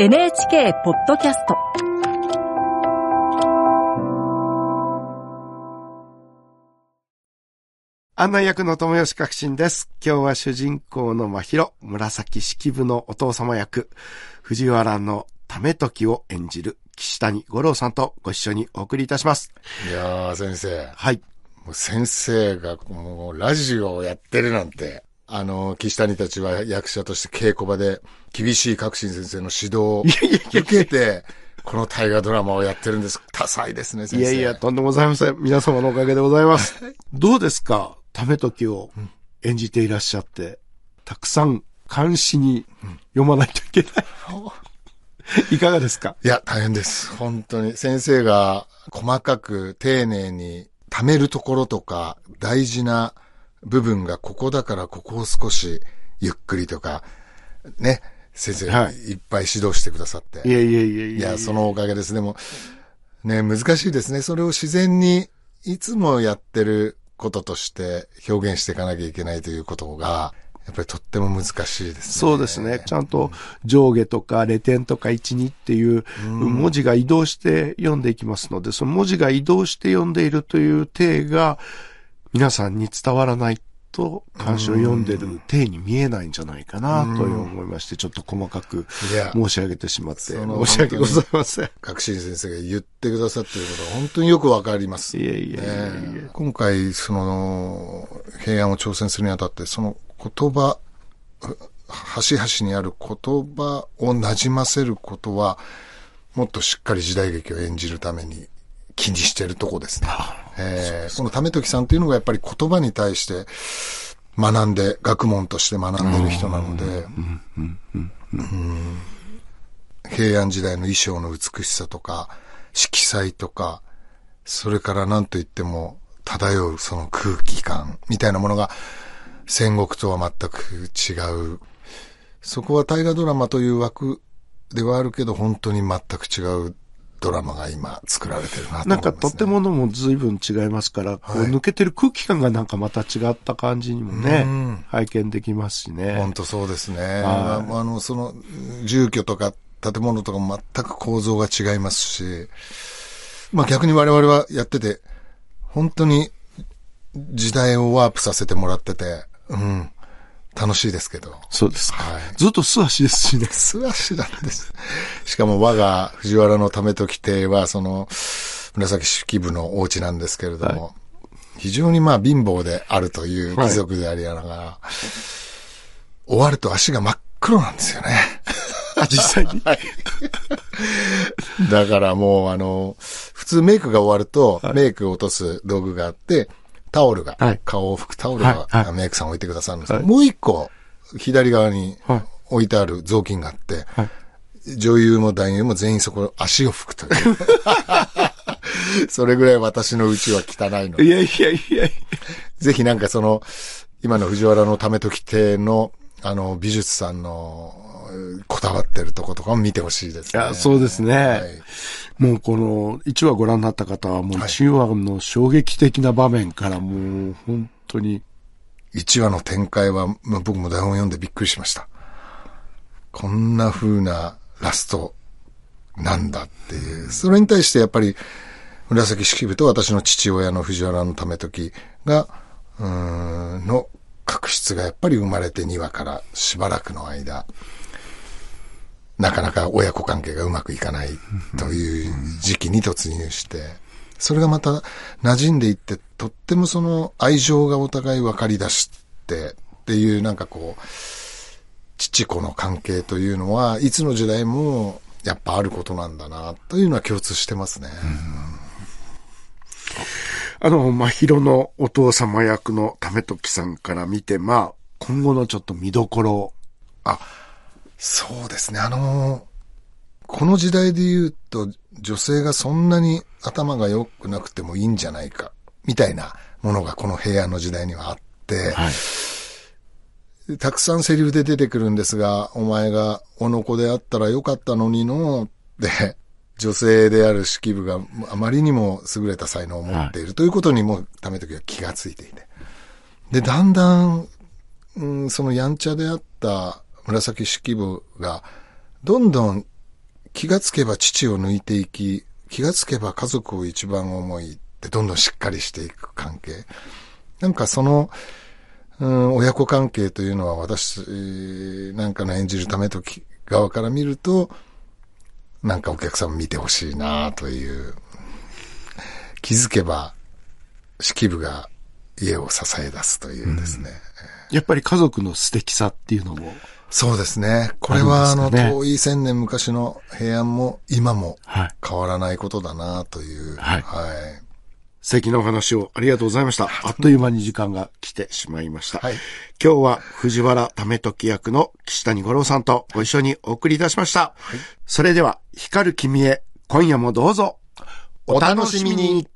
NHK ポッドキャスト案内役の友吉革新です。今日は主人公の真宙、紫式部のお父様役、藤原のため時を演じる岸谷五郎さんとご一緒にお送りいたします。いやー、先生。はい。もう先生がもうラジオをやってるなんて、あの、岸谷たちは役者として稽古場で厳しい革新先生の指導を受けて、この大河ドラマをやってるんです。多彩ですね、先生。いやいや、とんでもございません。皆様のおかげでございます。どうですか？ため時を演じていらっしゃって、たくさん監視に読まないといけない。いかがですか？いや、大変です。本当に。先生が細かく丁寧に貯めるところとか、大事な部分がここだからここを少しゆっくりとか、ね、先生、はいい、っぱい指導してくださって。いやいやいやいや。いや、そのおかげです。でも、ね、難しいですね。それを自然に、いつもやってることとして表現していかなきゃいけないということが、やっぱりとっても難しいですね。そうですね。ちゃんと上下とかレ点とか1、2っていう文字が移動して読んでいきますので、その文字が移動して読んでいるという体が皆さんに伝わらないと漢詩を読んでる体に見えないんじゃないかなと思いまして、ちょっと細かく申し上げてしまって申し訳ございません。学習先生が言ってくださっていることが本当によくわかります。いやいやいやいやね今回、その、平安を挑戦するにあたって、その言葉、端々にある言葉を馴染ませることは、もっとしっかり時代劇を演じるために気にしてるとこですね。えーこの為時さんっていうのがやっぱり言葉に対して学んで、学問として学んでる人なので、うん平安時代の衣装の美しさとか、色彩とか、それから何と言っても漂うその空気感みたいなものが戦国とは全く違う。そこは大河ドラマという枠ではあるけど本当に全く違うドラマが今作られてるなと思います、ね。なんかとってものも随分違いますから、こう抜けてる空気感がなんかまた違った感じにもねうん、拝見できますしね。本当そうですね。はあの、その、住居とか建物とかも全く構造が違いますし、まあ逆に我々はやってて、本当に時代をワープさせてもらってて、うん、楽しいですけど。そうですか。はいずっと素足ですしね。素足なんです。しかも我が藤原のため時邸は、その、紫式部のお家なんですけれども、非常にまあ貧乏であるという貴族でありながら、終わると足が真っ黒なんですよね。あ、実際に？だからもうあの、普通メイクが終わると、メイクを落とす道具があって、タオルが、はい。顔を拭くタオルはい。はがメイクさん置いてくださるんですけど、はい。もう一個、左側にはい。置いてある雑巾があって、はい。女優も男優も全員そこ足を拭くという。それぐらい私の家は汚いので。いやいやいやいぜひなんかその、今の藤原のため時亭の、あの、美術さんの、こだわってるとことかも見てほしいですね。や。そうですね。はいもうこの1話ご覧になった方はもう1話の衝撃的な場面からもう本当に1話の展開は、まあ、僕も台本読んでびっくりしました。こんな風なラストなんだっていう。それに対してやっぱり、紫式部と私の父親の藤原のため時が、うーん、の確執がやっぱり生まれて2話からしばらくの間、なかなか親子関係がうまくいかないという時期に突入して、それがまた馴染んでいって、とってもその愛情がお互い分かり出してっていうなんかこう、父子の関係というのは、いつの時代もやっぱあることなんだな、というのは共通してますね。あの、まひろのお父様役のためときさんから見て、まあ、今後のちょっと見どころ。あ、そうですね。あのこの時代で言うと、女性がそんなに頭が良くなくてもいいんじゃないか、みたいなものがこの平安の時代にはあって、はい。たくさんセリフで出てくるんですが、お前がおの子であったらよかったのにの、で、女性である式部があまりにも優れた才能を持っているということにも、ため時は気がついていて。で、だんだん、うん、そのやんちゃであった紫式部が、どんどん気がつけば父を抜いていき、気がつけば家族を一番思いってどんどんしっかりしていく関係。なんかその、うん、親子関係というのは私なんかの演じるためとき側から見ると、なんかお客さん見てほしいなという。気づけば、式部が家を支え出すというですね。やっぱり家族の素敵さっていうのも。そうですね。これはあね遠い千年昔の平安も今もはい。変わらないことだなという。はいはい。素敵なお話をありがとうございました。あっという間に時間が来てしまいました。はい今日は藤原為時役の岸谷五郎さんとご一緒にお送りいたしました。それでは、光る君へ、今夜もどうぞ、お楽しみに。